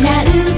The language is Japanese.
叶う